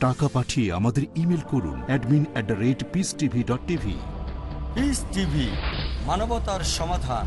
টাকা পাঠিয়ে আমাদের ইমেল করুন অ্যাডমিন মানবতার সমাধান।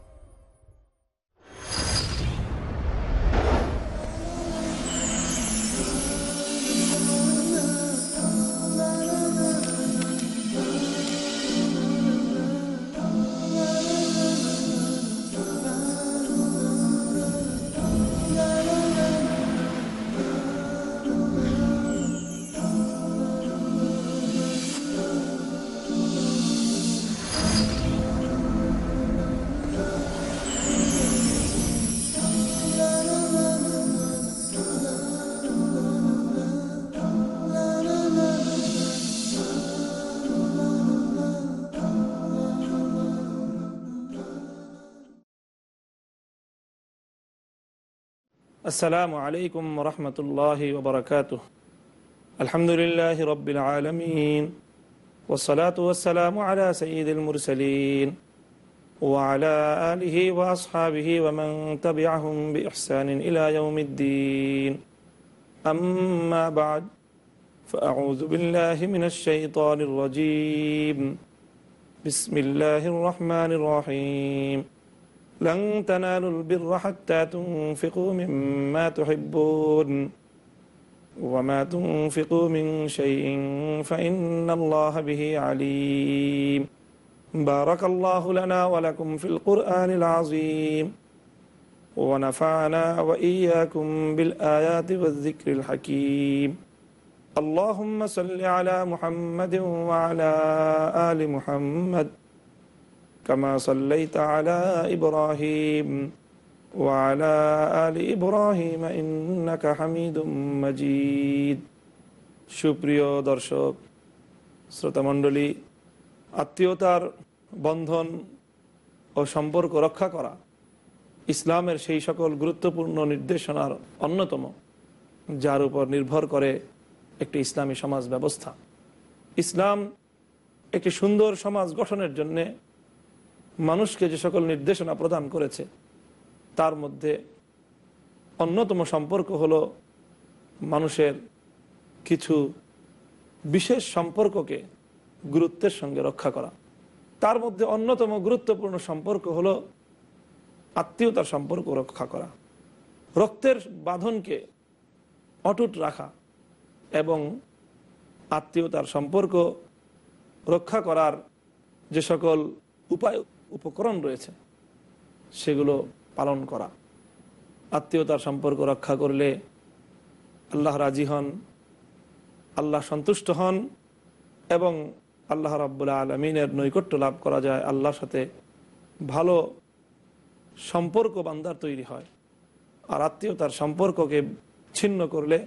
السلام عليكم ورحمة الله وبركاته. الحمد لله رب العالمين والصلاة والسلام على سيد المرسلين وعلى آله وأصحابه ومن تبعهم بإحسان إلى يوم الدين. أما بعد فأعوذ بالله من الشيطان الرجيم. بسم الله الرحمن الرحيم. لن تنالوا البر حتى تنفقوا مما تحبون وما تنفقوا من شيء فإن الله به عليم. بارك الله لنا ولكم في القرآن العظيم. ونفعنا وإياكم بالآيات والذكر الحكيم. اللهم صل على محمد وعلى آل محمد. كما صليت على إبراهيم وعلى آل إبراهيم إنك حميد مجيد সুপ্রিয় দর্শক শ্রোতামণ্ডলী আত্মীয়তার বন্ধন ও সম্পর্ক রক্ষা করা ইসলামের সেই সকল গুরুত্বপূর্ণ নির্দেশনার অন্যতম যার উপর নির্ভর করে একটি ইসলামী সমাজ ব্যবস্থা ইসলাম একটি সুন্দর সমাজ গঠনের জন্যে মানুষকে যে সকল নির্দেশনা প্রদান করেছে, তার মধ্যে অন্যতম সম্পর্ক হলো মানুষের কিছু বিশেষ সম্পর্ককে গুরুত্বের সঙ্গে রক্ষা করা। তার মধ্যে অন্যতম গুরুত্বপূর্ণ সম্পর্ক হলো আত্মীয়তার সম্পর্ক রক্ষা করা। রক্তের বাঁধনকে অটুট রাখা এবং আত্মীয়তার সম্পর্ক রক্ষা করার যে সকল উপায় উপকরণ রয়েছে, সেগুলো পালন করা। আত্মীয়তার সম্পর্ক রক্ষা করলে আল্লাহ রাজি হন, আল্লাহ সন্তুষ্ট হন এবং আল্লাহ রাব্বুল্লাহ আলমিনের নৈকট্য লাভ করা যায়। আল্লাহর সাথে ভালো সম্পর্ক বান্দার তৈরি হয়। আর আত্মীয়তার সম্পর্ককে ছিন্ন করলে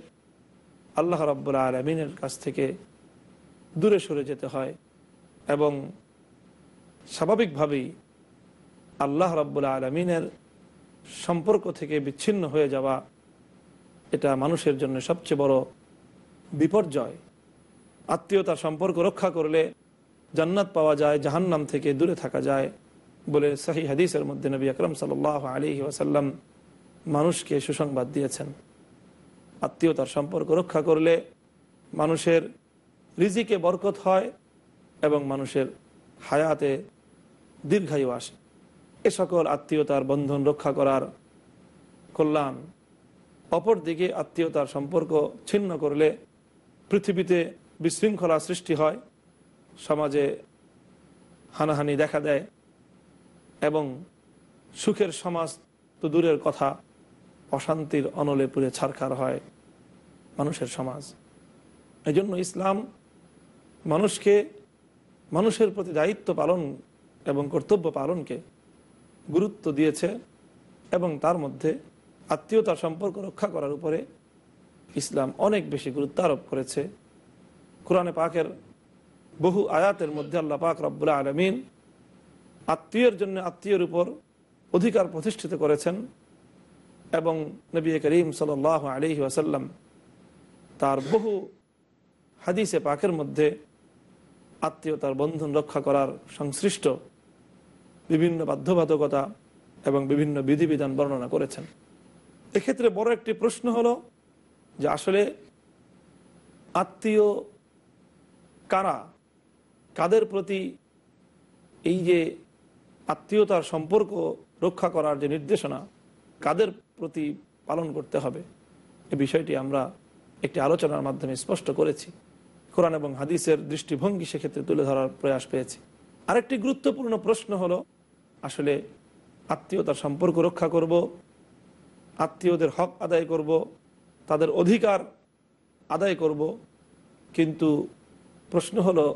আল্লাহ রাব্বুল্লাহ আলমিনের কাছ থেকে দূরে সরে যেতে হয় এবং স্বাভাবিকভাবেই আল্লাহ রাব্বুল আলমিনের সম্পর্ক থেকে বিচ্ছিন্ন হয়ে যাওয়া এটা মানুষের জন্য সবচেয়ে বড় বিপর্যয়। আত্মীয়তার সম্পর্ক রক্ষা করলে জান্নাত পাওয়া যায়, জাহান্নাম থেকে দূরে থাকা যায় বলে সাহি হাদিসের মধ্যে নবী আকরম সাল আলী ওয়াসাল্লাম মানুষকে সুসংবাদ দিয়েছেন। আত্মীয়তার সম্পর্ক রক্ষা করলে মানুষের রিজিকে বরকত হয় এবং মানুষের হায়াতে দীর্ঘায়ু আসে এ সকল আত্মীয়তার বন্ধন রক্ষা করার কল্যাণ। অপরদিকে আত্মীয়তার সম্পর্ক ছিন্ন করলে পৃথিবীতে বিশৃঙ্খলা সৃষ্টি হয়, সমাজে হানাহানি দেখা দেয় এবং সুখের সমাজ তো দূরের কথা, অশান্তির অনলে পুরে ছারখার হয় মানুষের সমাজ। এই জন্য ইসলাম মানুষকে, মানুষের প্রতি দায়িত্ব পালন এবং কর্তব্য পালনকে গুরুত্ব দিয়েছে এবং তার মধ্যে আত্মীয়তার সম্পর্ক রক্ষা করার উপরে ইসলাম অনেক বেশি গুরুত্ব আরোপ করেছে। কোরআনে পাকের বহু আয়াতের মধ্যে আল্লাহ পাক রব্বুল্লাহ আলমিন আত্মীয়ের জন্য আত্মীয়ের উপর অধিকার প্রতিষ্ঠিত করেছেন এবং নবী করিম সাল আলহি ওয়াসাল্লাম তার বহু হাদিসে পাকের মধ্যে আত্মীয়তার বন্ধন রক্ষা করার সংশ্লিষ্ট বিভিন্ন বাধ্যবাধকতা এবং বিভিন্ন বিধিবিধান বর্ণনা করেছেন। এক্ষেত্রে বড় একটি প্রশ্ন হলো যে আসলে আত্মীয় কারা, কাদের প্রতি এই যে আত্মীয়তার সম্পর্ক রক্ষা করার যে নির্দেশনা, কাদের প্রতি পালন করতে হবে? এ বিষয়টি আমরা একটি আলোচনার মাধ্যমে স্পষ্ট করেছি। কোরআন এবং হাদিসের দৃষ্টিভঙ্গি সেক্ষেত্রে তুলে ধরার প্রয়াস পেয়েছি। আরেকটি গুরুত্বপূর্ণ প্রশ্ন হলো আসলে আত্মীয়তার সম্পর্ক রক্ষা করব, আত্মীয়দের হক আদায় করব, তাদের অধিকার আদায় করব, কিন্তু প্রশ্ন হলো,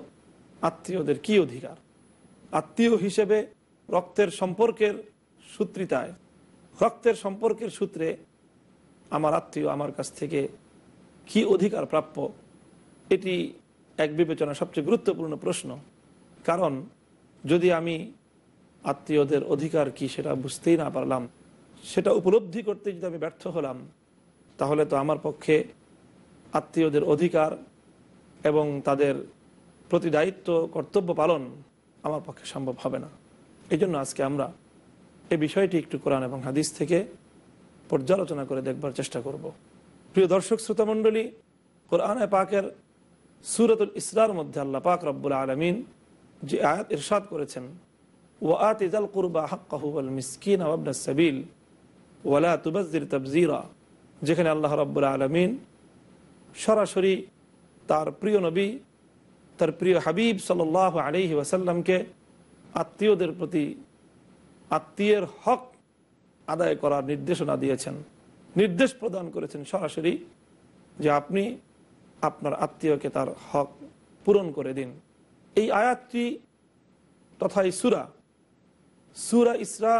আত্মীয়দের কি অধিকার? আত্মীয় হিসেবে রক্তের সম্পর্কের সূত্রিতায়, রক্তের সম্পর্কের সূত্রে আমার আত্মীয় আমার কাছ থেকে কি অধিকার প্রাপ্য? এটি এক বিবেচনা সবচেয়ে গুরুত্বপূর্ণ প্রশ্ন। কারণ যদি আমি আত্মীয়দের অধিকার কি সেটা বুঝতেই না পারলাম। সেটা উপলব্ধি করতে যদি আমি ব্যর্থ হলাম, তাহলে তো আমার পক্ষে আত্মীয়দের অধিকার এবং তাদের প্রতি দায়িত্ব, কর্তব্য পালন আমার পক্ষে সম্ভব হবে না। এই আজকে আমরা এই বিষয়টি একটু কোরআন এবং হাদিস থেকে পর্যালোচনা করে দেখবার চেষ্টা করব। প্রিয় দর্শক, শ্রোতামণ্ডলী, কোরআন পাকের সুরতুল ইসরার মধ্যে আল্লাহ পাক রব্বুল আলমিন যে আয়াত ইরশাদ করেছেন ও আত ইজাল কুরবা হাক্কাহুল মিসকিন আবনা সাবিল ওয়ালা তুবাজির তবজিরা। যেখানে আল্লাহ রব্বুল আলমিন সরাসরি তার প্রিয় নবী, তার প্রিয় হাবিব সাল আলহি ওয়াসাল্লামকে আত্মীয়দের প্রতি আত্মীয়ের হক আদায় করার নির্দেশনা দিয়েছেন। নির্দেশ প্রদান করেছেন সরাসরি যে আপনি আপনার আত্মীয়কে তার হক পূরণ করে দিন। এই আয়াতটি তথা এই সুরা সুরা ইসরা,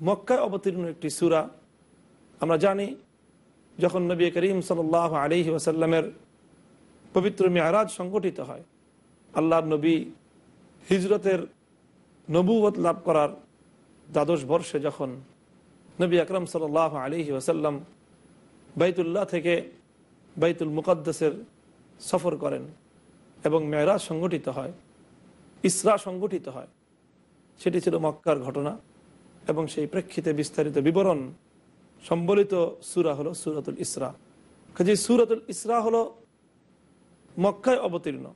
মক্কায় অবতীর্ণ একটি সুরা। আমরা জানি, যখন নবী করিম সাল আলহি ওসাল্লামের পবিত্র মেয়ারাজ সংগঠিত হয় আল্লাহ নবী হিজরতের নবুবত লাভ করার দ্বাদশ বর্ষে যখন নবী আকরম সাল আলহি ওসাল্লাম বাইতুল্লাহ থেকে বাইতুল মুকদ্দাসের সফর করেন এবং মেয়রাজ সংগঠিত হয়, ইসরা সংগঠিত হয়। সেটি ছিল মক্কার ঘটনা এবং সেই প্রেক্ষিতে বিস্তারিত বিবরণ সম্বলিত সুরা হলো সুরাতুল ইসরা। কাজে সুরাতুল ইসরা হলো মক্কায় অবতীর্ণ।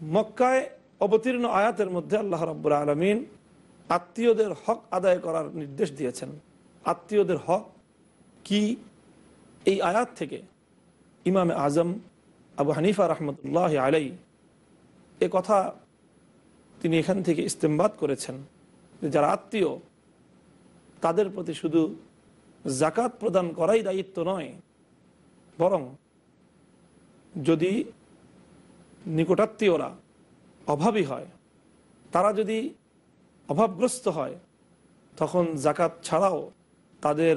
মক্কায় অবতীর্ণ আয়াতের মধ্যে আল্লাহ রব্বুর আলমিন আত্মীয়দের হক আদায় করার নির্দেশ দিয়েছেন। আত্মীয়দের হক কি? এই আয়াত থেকে ইমামে আজম আবু হানিফা রহমতুল্লাহ আলাই এ কথা তিনি এখান থেকে ইস্তেমবাদ করেছেন যারা আত্মীয়, তাদের প্রতি শুধু জাকাত প্রদান করাই দায়িত্ব নয়, বরং যদি নিকটাত্মীয়রা অভাবী হয়, তারা যদি অভাবগ্রস্ত হয়, তখন জাকাত ছাড়াও তাদের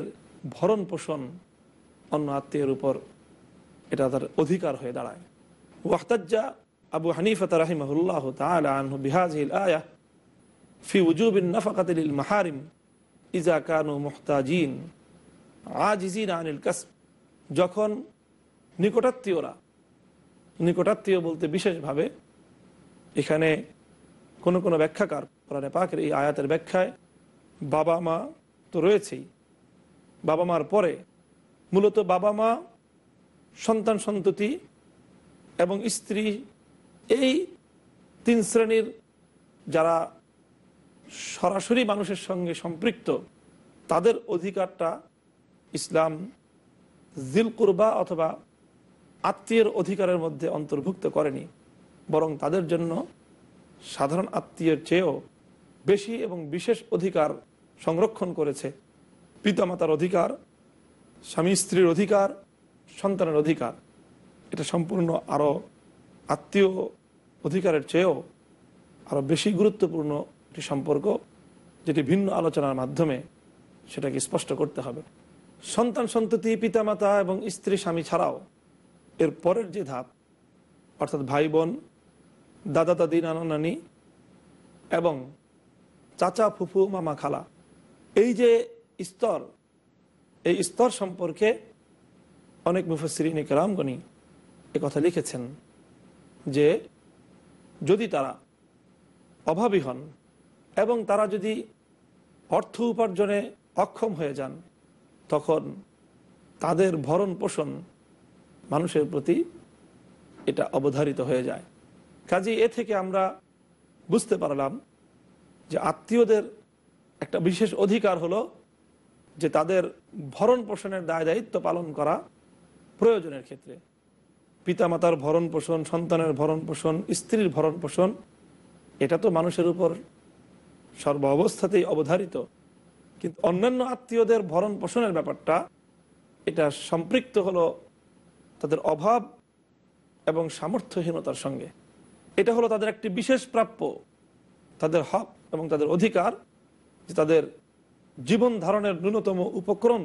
ভরণ পোষণ অন্য আত্মীয়ের উপর এটা তার অধিকার হয়ে দাঁড়ায়। ওয়াহতাজ্জা আবু হানিফত রাহিমাহুল্লাহ আনহু বিহাজিল আয়া ফি উজুবিন নাফাকাতিল মাহারিম ইজা কানু মুহতাজিন আজিজিন আনিল কাসব। যখন নিকটাত্মীয়রা, নিকটাত্মীয় বলতে বিশেষভাবে এখানে কোন কোনো ব্যাখ্যাকার, কোরআনে পাকের এই আয়াতের ব্যাখ্যায় বাবা মা তো রয়েছেই। বাবা মার পরে মূলত বাবা মা সন্তান সন্ততি এবং স্ত্রী এই তিন শ্রেণির যারা সরাসরি মানুষের সঙ্গে সম্পৃক্ত, তাদের অধিকারটা ইসলাম জিল কুরবা অথবা আত্মীয়ের অধিকারের মধ্যে অন্তর্ভুক্ত করেনি, বরং তাদের জন্য সাধারণ আত্মীয়ের চেয়েও বেশি এবং বিশেষ অধিকার সংরক্ষণ করেছে। পিতামাতার অধিকার, স্বামী স্ত্রীর অধিকার, সন্তানের অধিকার, এটা সম্পূর্ণ আরও আত্মীয় অধিকারের চেয়েও আরও বেশি গুরুত্বপূর্ণ একটি সম্পর্ক, যেটি ভিন্ন আলোচনার মাধ্যমে সেটাকে স্পষ্ট করতে হবে। সন্তান সন্ততি, পিতামাতা এবং স্ত্রী, স্বামী ছাড়াও এর পরের যে ধাপ, অর্থাৎ ভাই, বোন, দাদা, দাদি, নানা, নানি এবং চাচা, ফুফু, মামা, খালা, এই যে স্তর, এই স্তর সম্পর্কে অনেক মুফসরিন কেরামগণি কথা লিখেছেন যে যদি তারা অভাবী হন এবং তারা যদি অর্থ উপার্জনে অক্ষম হয়ে যান, তখন তাদের ভরণ পোষণ মানুষের প্রতি এটা অবধারিত হয়ে যায়। কাজে এ থেকে আমরা বুঝতে পারলাম যে আত্মীয়দের একটা বিশেষ অধিকার হলো যে তাদের ভরণ পোষণের দায় দায়িত্ব পালন করা প্রয়োজনের ক্ষেত্রে। পিতামাতার ভরণ পোষণ, সন্তানের ভরণ পোষণ, স্ত্রীর ভরণ পোষণ, এটা তো মানুষের উপর সর্ব অবস্থাতেই অবধারিত। কিন্তু অন্যান্য আত্মীয়দের ভরণ পোষণের ব্যাপারটা, এটা সম্পৃক্ত হলো তাদের অভাব এবং সামর্থ্যহীনতার সঙ্গে। এটা হলো তাদের একটি বিশেষ প্রাপ্য, তাদের হক এবং তাদের অধিকার, যে তাদের জীবন ধারণের ন্যূনতম উপক্রম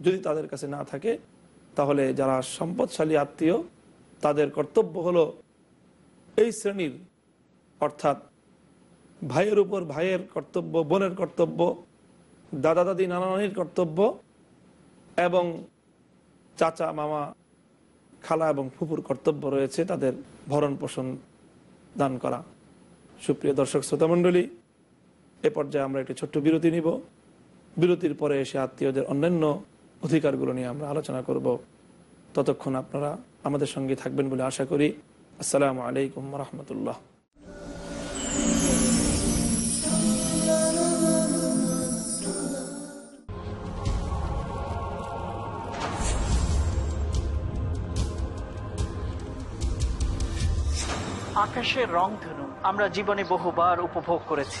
যদি তাদের কাছে না থাকে তাহলে যারা সম্পদশালী আত্মীয়, তাদের কর্তব্য হলো এই শ্রেণির, অর্থাৎ ভাইয়ের উপর ভাইয়ের কর্তব্য, বোনের কর্তব্য দাদা দাদি নানা নানির কর্তব্য এবং চাচা, মামা, খালা এবং ফুপুর কর্তব্য রয়েছে তাদের ভরণ পোষণ দান করা। সুপ্রিয় দর্শক শ্রোতামণ্ডলী এ পর্যায়ে আমরা একটি ছোট্ট বিরতি নিব। বিরতির পরে এসে আত্মীয়দের অন্যান্য অধিকারগুলো নিয়ে আমরা আলোচনা করব। ততক্ষণ আপনারা আমাদের সঙ্গে থাকবেন বলে আশা করি। আসসালামু আলাইকুম রহমতুল্লাহ। আকাশের রং ধনু, আমরা জীবনে বহুবার উপভোগ করেছি।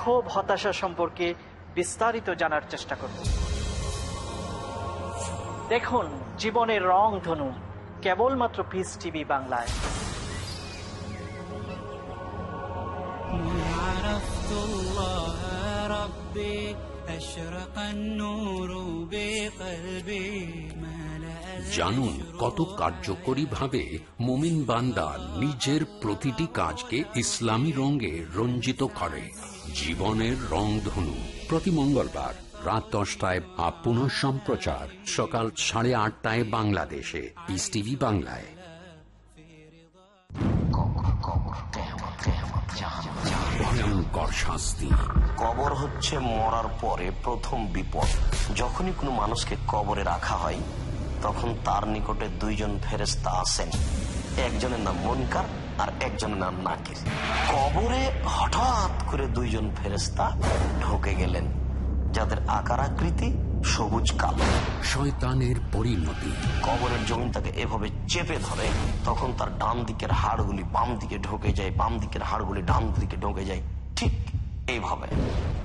ক্ষোভ হতাশা সম্পর্কে বিস্তারিত জানার চেষ্টা করব দেখুন জীবনের রং ধনু কেবলমাত্র পিস টিভি বাংলায় عرفت الله ربي أشرق النور بقلبي ملأ জানুন কত কার্যকরী ভাবে মুমিন বান্দা নিজের প্রতিটি কাজকে ইসলামী রঙে রঞ্জিত করে। জীবনের রং ধনু। প্রতি মঙ্গলবার রাত দশটায় বা পুনঃ সম্প্রচার সকাল সাড়ে আটটায় বাংলাদেশে। পিস টিভি বাংলায়। কবর হচ্ছে মরার পরে প্রথম বিপদ। যখনই কোনো মানুষকে কবরে রাখা হয় তখন তার নিকটে দুইজন ফেরেস্তা আসেন একজনের নাম মনকার আর একজনের নাম নাকির। কবরে হঠাৎ করে দুইজন ফেরেস্তা ঢুকে গেলেন যাদের আকার আকৃতি সবুজ কালো। শয়তানের পরিণতি। কবরের জমিন তাকে এভাবে চেপে ধরে তখন তার ডান দিকের হাড়গুলি বাম দিকে ঢুকে যায় বাম দিকের হাড়গুলি ডান দিকে ঢুকে যায় ঠিক এইভাবে।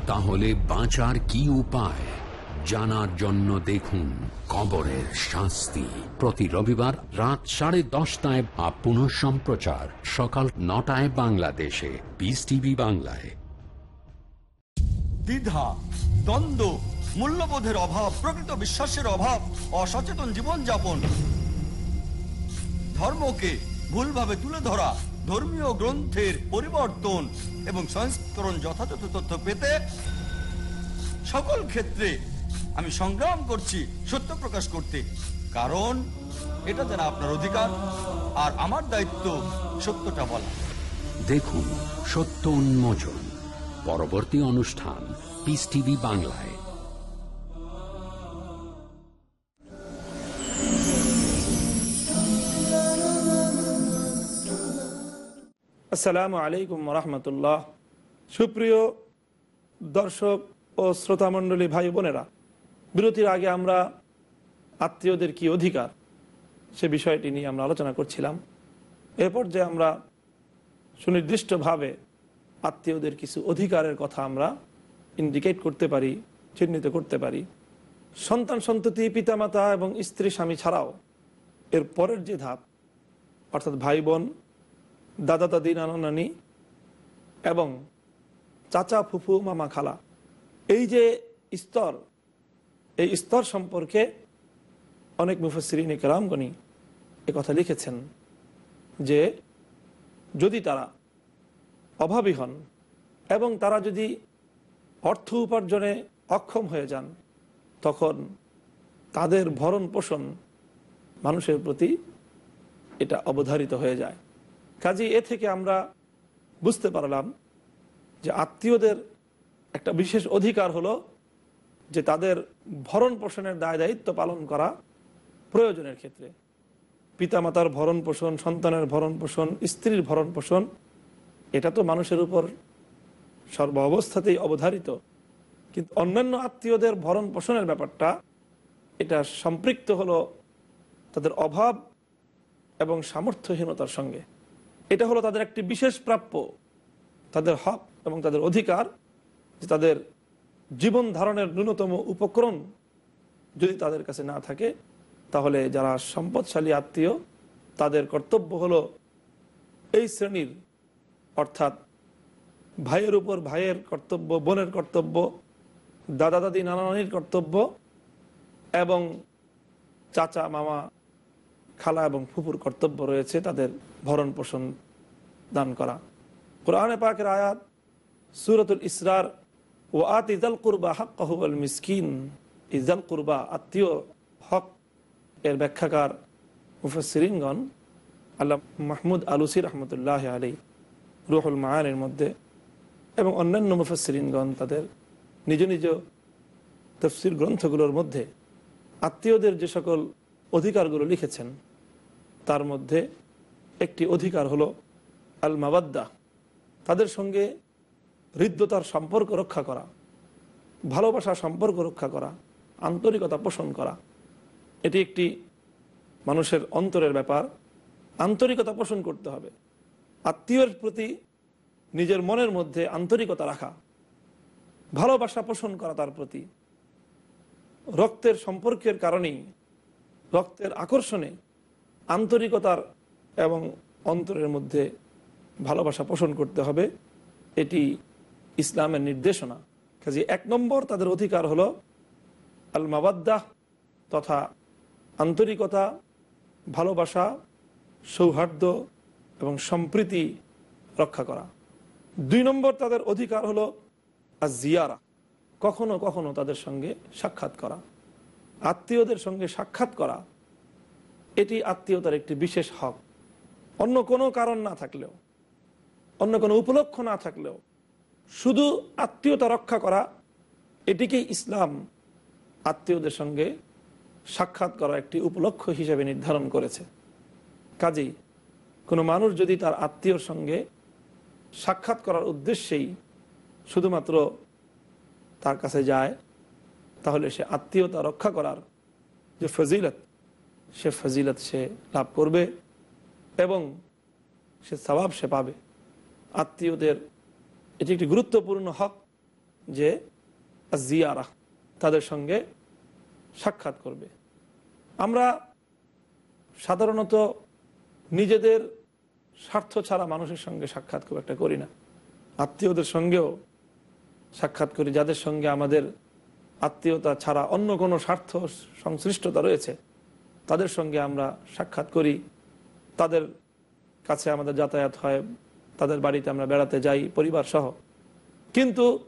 তাহলে বাঁচার কি উপায়? জানার জন্য দেখুন। কবরের শাস্তি। প্রতি রবিবার রাত সাড়ে দশটায় বা পুনঃ সম্প্রচার সকাল নটায় বাংলাদেশে। পিস টিভি বাংলায়। দ্বিধা, দ্বন্দ্ব, মূল্যবোধের অভাব, প্রকৃত বিশ্বাসের অভাব, অসচেতন জীবনযাপন। ধর্মকে ভুলভাবে তুলে ধরা, ধর্মীয় গ্রন্থের পরিবর্তন এবং সংস্করণ যথাযথ তথ্য পেতে সকল ক্ষেত্রে আমি সংগ্রাম করছি সত্য প্রকাশ করতে। কারণ এটা যেন আপনার অধিকার আর আমার দায়িত্ব সত্যটা বলা। দেখুন সত্য উন্মোচন পরবর্তী অনুষ্ঠান পিস টিভি বাংলায়। আসসালামু আলাইকুম রহমতুল্লাহ। সুপ্রিয় দর্শক ও শ্রোতামণ্ডলী ভাই বোনেরা বিরতির আগে আমরা আত্মীয়দের কি অধিকার? সে বিষয়টি নিয়ে আমরা আলোচনা করছিলাম। এরপর যে আমরা সুনির্দিষ্টভাবে আত্মীয়দের কিছু অধিকারের কথা আমরা ইন্ডিকেট করতে পারি, চিহ্নিত করতে পারি। সন্তান সন্ততি, পিতামাতা এবং স্ত্রী, স্বামী ছাড়াও এর পরের যে ধাপ, অর্থাৎ ভাই, বোন, দাদা, দাদি, নানা, নানি এবং চাচা, ফুফু, মামা, খালা, এই যে স্তর এই স্তর সম্পর্কে অনেক মুফসরিন কেরামগণি এ কথা লিখেছেন যে যদি তারা অভাবী হন এবং তারা যদি অর্থ উপার্জনে অক্ষম হয়ে যান, তখন তাদের ভরণ পোষণ মানুষের প্রতি এটা অবধারিত হয়ে যায়। কাজে এ থেকে আমরা বুঝতে পারলাম যে আত্মীয়দের একটা বিশেষ অধিকার হলো যে তাদের ভরণ পোষণের দায় দায়িত্ব পালন করা প্রয়োজনের ক্ষেত্রে। পিতামাতার ভরণ পোষণ, সন্তানের ভরণ পোষণ, স্ত্রীর ভরণ পোষণ, এটা তো মানুষের উপর সর্ব অবস্থাতেই অবধারিত। কিন্তু অন্যান্য আত্মীয়দের ভরণ পোষণের ব্যাপারটা, এটা সম্পৃক্ত হলো তাদের অভাব এবং সামর্থ্যহীনতার সঙ্গে। এটা হলো তাদের একটি বিশেষ প্রাপ্য, তাদের হক এবং তাদের অধিকার যে তাদের জীবন ধারণের ন্যূনতম উপকরণ যদি তাদের কাছে না থাকে, তাহলে যারা সম্পদশালী আত্মীয়, তাদের কর্তব্য হলো এই শ্রেণির, অর্থাৎ ভাইয়ের উপর ভাইয়ের কর্তব্য, বোনের কর্তব্য দাদা দাদি নানা নানির কর্তব্য এবং চাচা, মামা, খালা এবং ফুপুর কর্তব্য রয়েছে তাদের ভরণ পোষণ দান করা। কোরআনে পাকের আয়াত, সুরতুল ইসরার ও আত ইজাল কুরবা হক কহুল মিসকিন। ইজাল কুরবা আত্মীয় হক এর ব্যাখ্যাকার মুফসরিনগণ আল্লাহ মাহমুদ আলুসি রহমতুল্লাহ আলী রুহুল মায়ানের মধ্যে এবং অন্যান্য মুফসরিনগণ তাদের নিজ নিজ তফসির গ্রন্থগুলোর মধ্যে আত্মীয়দের যে সকল অধিকারগুলো লিখেছেন, তার মধ্যে একটি অধিকার হলো আল মাবাদ্দা তাদের সঙ্গে হৃদ্যতার সম্পর্ক রক্ষা করা ভালোবাসার সম্পর্ক রক্ষা করা, আন্তরিকতা পোষণ করা, এটি একটি মানুষের অন্তরের ব্যাপার। আন্তরিকতা পোষণ করতে হবে। আত্মীয়র প্রতি নিজের মনের মধ্যে আন্তরিকতা রাখা, ভালোবাসা পোষণ করা তার প্রতি। রক্তের সম্পর্কের কারণেই, রক্তের আকর্ষণে আন্তরিকতার এবং অন্তরের মধ্যে ভালোবাসা পোষণ করতে হবে। এটি ইসলামের নির্দেশনা। কাজে এক নম্বর তাদের অধিকার হলো আল মাবাদ্দাহ তথা আন্তরিকতা, ভালোবাসা, সৌহার্দ্য এবং সম্প্রীতি রক্ষা করা। দুই নম্বর তাদের অধিকার হলো আর জিয়ারা কখনো কখনো তাদের সঙ্গে সাক্ষাৎ করা। আত্মীয়দের সঙ্গে সাক্ষাৎ করা, এটি আত্মীয়তার একটি বিশেষ হক। অন্য কোনো কারণ না থাকলেও, অন্য কোনো উপলক্ষ না থাকলেও শুধু আত্মীয়তা রক্ষা করা, এটিকেই ইসলাম আত্মীয়দের সঙ্গে সাক্ষাৎ করা একটি উপলক্ষ হিসেবে নির্ধারণ করেছে। কাজেই কোনো মানুষ যদি তার আত্মীয়র সঙ্গে সাক্ষাৎ করার উদ্দেশ্যেই শুধুমাত্র তার কাছে যায়, তাহলে সে আত্মীয়তা রক্ষা করার যে ফজিলত, সে ফজিলত সে লাভ করবে এবং সে স্বভাব সে পাবে। আত্মীয়দের এটি একটি গুরুত্বপূর্ণ হক যে জিয়ারা তাদের সঙ্গে সাক্ষাৎ করবে। আমরা সাধারণত নিজেদের স্বার্থ ছাড়া মানুষের সঙ্গে সাক্ষাৎ খুব একটা করি না। আত্মীয়দের সঙ্গেও সাক্ষাৎ করি, যাদের সঙ্গে আমাদের আত্মীয়তা ছাড়া অন্য কোনো স্বার্থ সংশ্লিষ্টতা রয়েছে, তাদের সঙ্গে আমরা সাক্ষাৎ করি। তাদের কাছে আমাদের যাতায়াত হয় তাদের বাড়িতে আমরা বেড়াতে যাই পরিবার সহ কিন্তু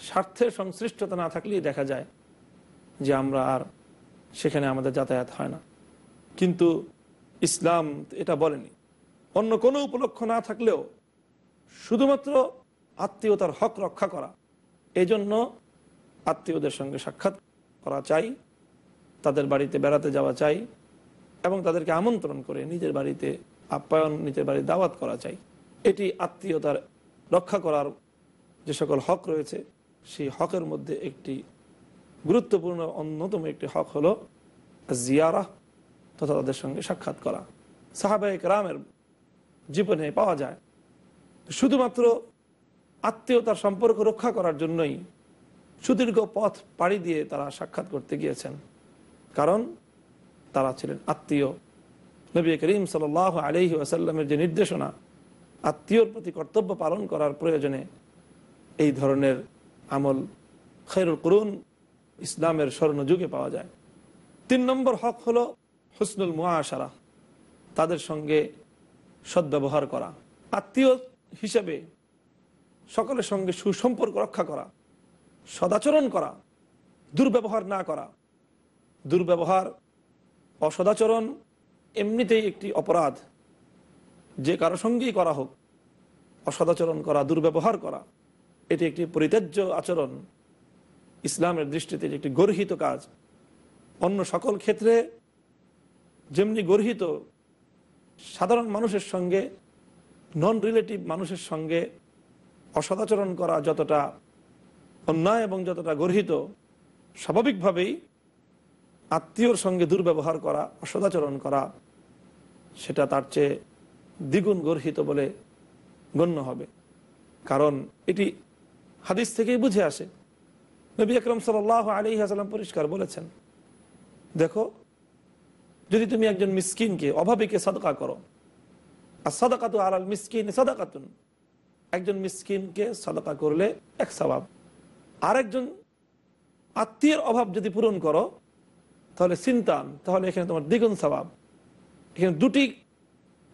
স্বার্থের সংশ্লিষ্টতা না থাকলেই দেখা যায় যে আমরা আর সেখানে আমাদের যাতায়াত হয় না। কিন্তু ইসলাম এটা বলেনি। অন্য কোনো উপলক্ষ না থাকলেও শুধুমাত্র আত্মীয়তার হক রক্ষা করা এই জন্য আত্মীয়দের সঙ্গে সাক্ষাৎ করা চাই, তাদের বাড়িতে বেড়াতে যাওয়া চাই এবং তাদেরকে আমন্ত্রণ করে নিজের বাড়িতে আপ্যায়ন, নিজের বাড়িতে দাওয়াত করা চাই। এটি আত্মীয়তার রক্ষা করার যে সকল হক রয়েছে, সেই হকের মধ্যে একটি গুরুত্বপূর্ণ অন্যতম একটি হক হলো জিয়ারা তথা তাদের সঙ্গে সাক্ষাৎ করা। সাহাবাহিক রামের জীবনে পাওয়া যায় শুধুমাত্র আত্মীয়তার সম্পর্ক রক্ষা করার জন্যই সুদীর্ঘ পথ পাড়ি দিয়ে তারা সাক্ষাৎ করতে গিয়েছেন। কারণ তারা ছিলেন আত্মীয়। নবী করিম সাল আলহি আসাল্লামের যে নির্দেশনা আত্মীয়র প্রতি কর্তব্য পালন করার প্রয়োজনে এই ধরনের আমল খৈরুল করুন ইসলামের স্বর্ণযুগে পাওয়া যায়। তিন নম্বর হক হলো হুসনুল মুআশারা, তাদের সঙ্গে সদ্ব্যবহার করা। আত্মীয় হিসেবে সকলের সঙ্গে সুসম্পর্ক রক্ষা করা, সদাচরণ করা, দুর্ব্যবহার না করা। দুর্ব্যবহার, অসদাচরণ এমনিতেই একটি অপরাধ। যে কারও সঙ্গেই করা হোক, অসদাচরণ করা, দুর্ব্যবহার করা, এটি একটি পরিত্যাজ্য আচরণ। ইসলামের দৃষ্টিতে একটি গর্হিত কাজ। অন্য সকল ক্ষেত্রে যেমনি গর্হিত, সাধারণ মানুষের সঙ্গে নন রিলেটিভ মানুষের সঙ্গে অসদাচরণ করা যতটা অন্যায় এবং যতটা গর্হিত, স্বাভাবিকভাবেই আত্মীয়র সঙ্গে দুর্ব্যবহার করা, অসদাচরণ করা, সেটা তার চেয়ে দ্বিগুণ গর্হিত বলে গণ্য হবে। কারণ এটি হাদিস থেকেই বুঝে আসে। নবী আকরম সাল আলী হাসালাম পরিষ্কার বলেছেন, দেখো, যদি তুমি একজন মিসকিনকে, অভাবীকে সদকা করো আর সদাকাতু আলাল মিসকিন সদাকাতুন, একজন মিসকিনকে সদকা করলে এক স্বভাব। আরেকজন আত্মীয়ের অভাব যদি পূরণ করো, তাহলে চিন্তান তাহলে এখানে তোমার দ্বিগুণ স্বভাব। এখানে দুটি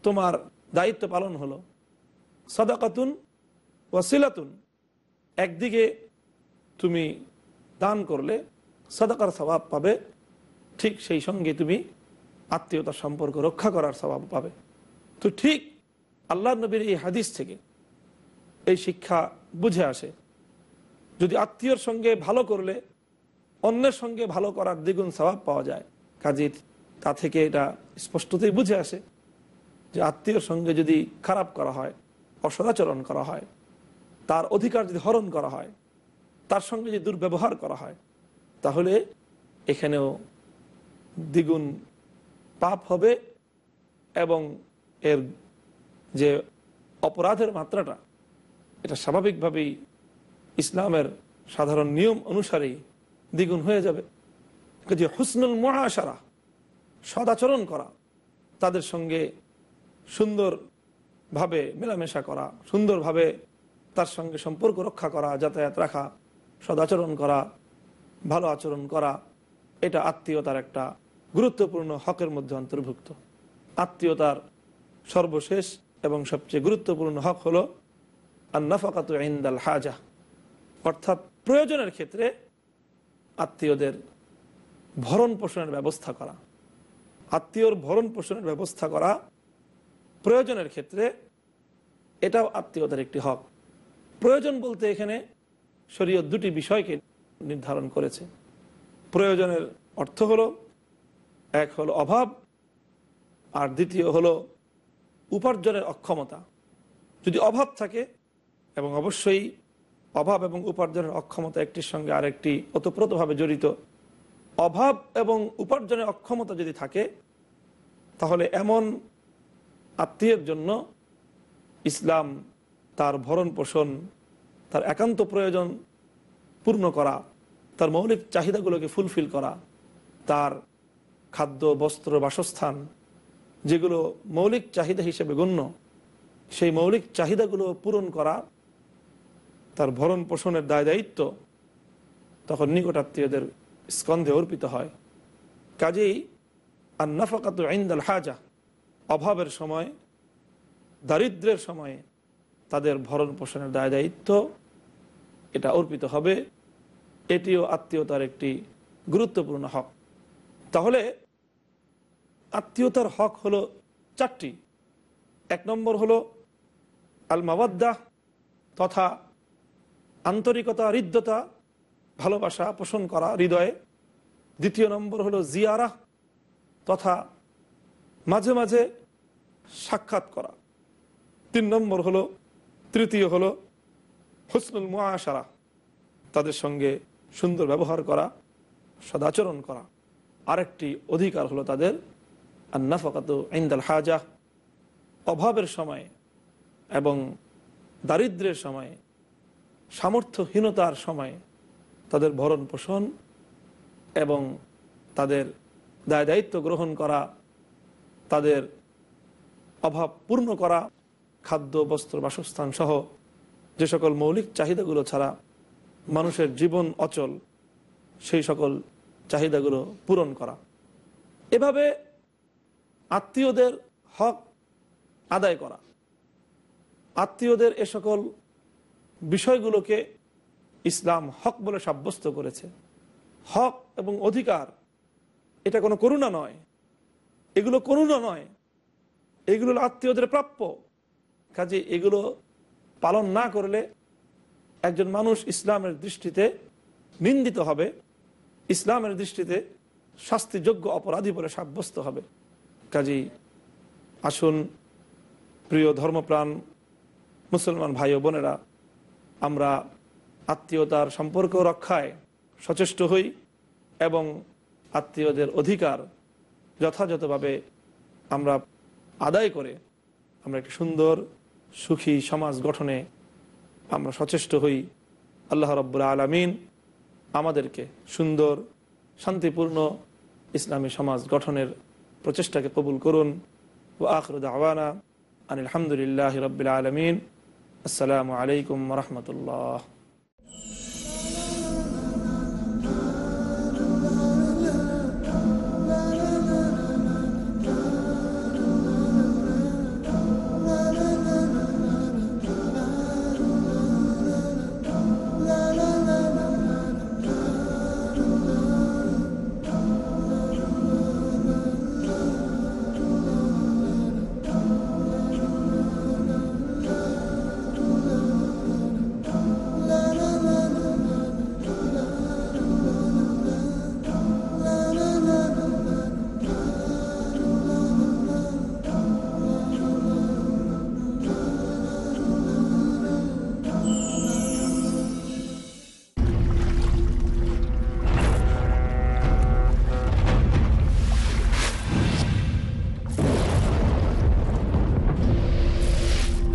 তোমার দায়িত্ব পালন হলো। সদাকাতুন ওয়াসিলাতুন একদিকে তুমি দান করলে সদাকার স্বভাব পাবে, ঠিক সেই সঙ্গে তুমি আত্মীয়তার সম্পর্ক রক্ষা করার স্বভাব পাবে। তো ঠিক আল্লাহ নবীর এই হাদিস থেকে এই শিক্ষা বুঝে আসে। যদি আত্মীয়র সঙ্গে ভালো করলে অন্যের সঙ্গে ভালো করার দ্বিগুণ স্বভাব পাওয়া যায়। কাজে তা থেকে এটা স্পষ্টতই বুঝে আসে। যে আত্মীয়র সঙ্গে যদি খারাপ করা হয়, অসদাচরণ করা হয়, তার অধিকার যদি হরণ করা হয়, তার সঙ্গে যদি দুর্ব্যবহার করা হয়, তাহলে এখানেও দ্বিগুণ পাপ হবে এবং এর যে অপরাধের মাত্রাটা, এটা স্বাভাবিকভাবেই ইসলামের সাধারণ নিয়ম অনুসারেই দ্বিগুণ হয়ে যাবে। যে হুসনুল মহাসারা সদাচরণ করা, তাদের সঙ্গে সুন্দরভাবে মেলামেশা করা, সুন্দরভাবে তার সঙ্গে সম্পর্ক রক্ষা করা, যাতায়াত রাখা, সদাচরণ করা, ভালো আচরণ করা, এটা আত্মীয়তার একটা গুরুত্বপূর্ণ হকের মধ্যে অন্তর্ভুক্ত। আত্মীয়তার সর্বশেষ এবং সবচেয়ে গুরুত্বপূর্ণ হক হলো আন্নাফাকাত ইন্দাল হাজা। অর্থাৎ প্রয়োজনের ক্ষেত্রে আত্মীয়দের ভরণ পোষণের ব্যবস্থা করা। আত্মীয়র ভরণ পোষণের ব্যবস্থা করা প্রয়োজনের ক্ষেত্রে এটাও আত্মীয়তার একটি হক। প্রয়োজন বলতে এখানে শরীয়ত দুটি বিষয়কে নির্ধারণ করেছে। প্রয়োজনের অর্থ হলো, এক হলো অভাব, আর দ্বিতীয় হলো উপার্জনের অক্ষমতা। যদি অভাব থাকে, এবং অবশ্যই অভাব এবং উপার্জনের অক্ষমতা একটির সঙ্গে আরেকটি ওতপ্রোতভাবে জড়িত, অভাব এবং উপার্জনের অক্ষমতা যদি থাকে, তাহলে এমন আত্মীয়ের জন্য ইসলাম তার ভরণ পোষণ, তার একান্ত প্রয়োজন পূর্ণ করা, তার মৌলিক চাহিদাগুলোকে ফুলফিল করা, তার খাদ্য, বস্ত্র, বাসস্থান, যেগুলো মৌলিক চাহিদা হিসেবে গণ্য, সেই মৌলিক চাহিদাগুলো পূরণ করা, তার ভরণ পোষণের দায় দায়িত্ব তখন নিকটাত্মীয়দের স্কন্ধে অর্পিত হয়। কাজেই আর নাফাকাত আইন্দাল হাজা অভাবের সময়, দারিদ্রের সময়ে তাদের ভরণ পোষণের দায় দায়িত্ব এটা অর্পিত হবে। এটিও আত্মীয়তার একটি গুরুত্বপূর্ণ হক। তাহলে আত্মীয়তার হক হলো চারটি। এক নম্বর হলো আল মাওয়াদ্দা তথা আন্তরিকতা, হৃদ্যতা, ভালোবাসা পোষণ করা হৃদয়ে। দ্বিতীয় নম্বর হলো জিয়ারা তথা মাঝে মাঝে সাক্ষাৎ করা। তিন নম্বর হলো, তৃতীয় হলো, হুসনুল মুআশারা, তাদের সঙ্গে সুন্দর ব্যবহার করা, সদাচরণ করা। আরেকটি অধিকার হলো তাদের, আন্নাফাকাত ইন্দাল হাজা, অভাবের সময় এবং দারিদ্রের সময়ে, সামর্থ্যহীনতার সময়ে তাদের ভরণ পোষণ এবং তাদের দায় দায়িত্ব গ্রহণ করা, তাদের অভাব পূর্ণ করা, খাদ্য, বস্ত্র, বাসস্থান সহ যে সকল মৌলিক চাহিদাগুলো ছাড়া মানুষের জীবন অচল, সেই সকল চাহিদাগুলো পূরণ করা। এভাবে আত্মীয়দের হক আদায় করা। আত্মীয়দের এ সকল বিষয়গুলোকে ইসলাম হক বলে সাব্যস্ত করেছে। হক এবং অধিকার, এটা কোনো করুণা নয়। এগুলো করুণা নয়। এগুলো আত্মীয়দের প্রাপ্য। কাজে এগুলো পালন না করলে একজন মানুষ ইসলামের দৃষ্টিতে নিন্দিত হবে, ইসলামের দৃষ্টিতে শাস্তিযোগ্য অপরাধী বলে সাব্যস্ত হবে। কাজেই আসুন, প্রিয় ধর্মপ্রাণ মুসলমান ভাই বোনেরা, আমরা আত্মীয়তার সম্পর্ক রক্ষায় সচেষ্ট হই এবং আত্মীয়দের অধিকার যথাযথভাবে আমরা আদায় করে আমরা একটি সুন্দর, সুখী সমাজ গঠনে আমরা সচেষ্ট হই। আল্লাহ রব্বুল আলমিন আমাদেরকে সুন্দর, শান্তিপূর্ণ ইসলামী সমাজ গঠনের প্রচেষ্টাকে কবুল করুন। ও আখরুদ আওয়ানা আনিল হামদুলিল্লাহ রবিল আলমিন। আসসালামু আলাইকুম রহমতুল্লাহ।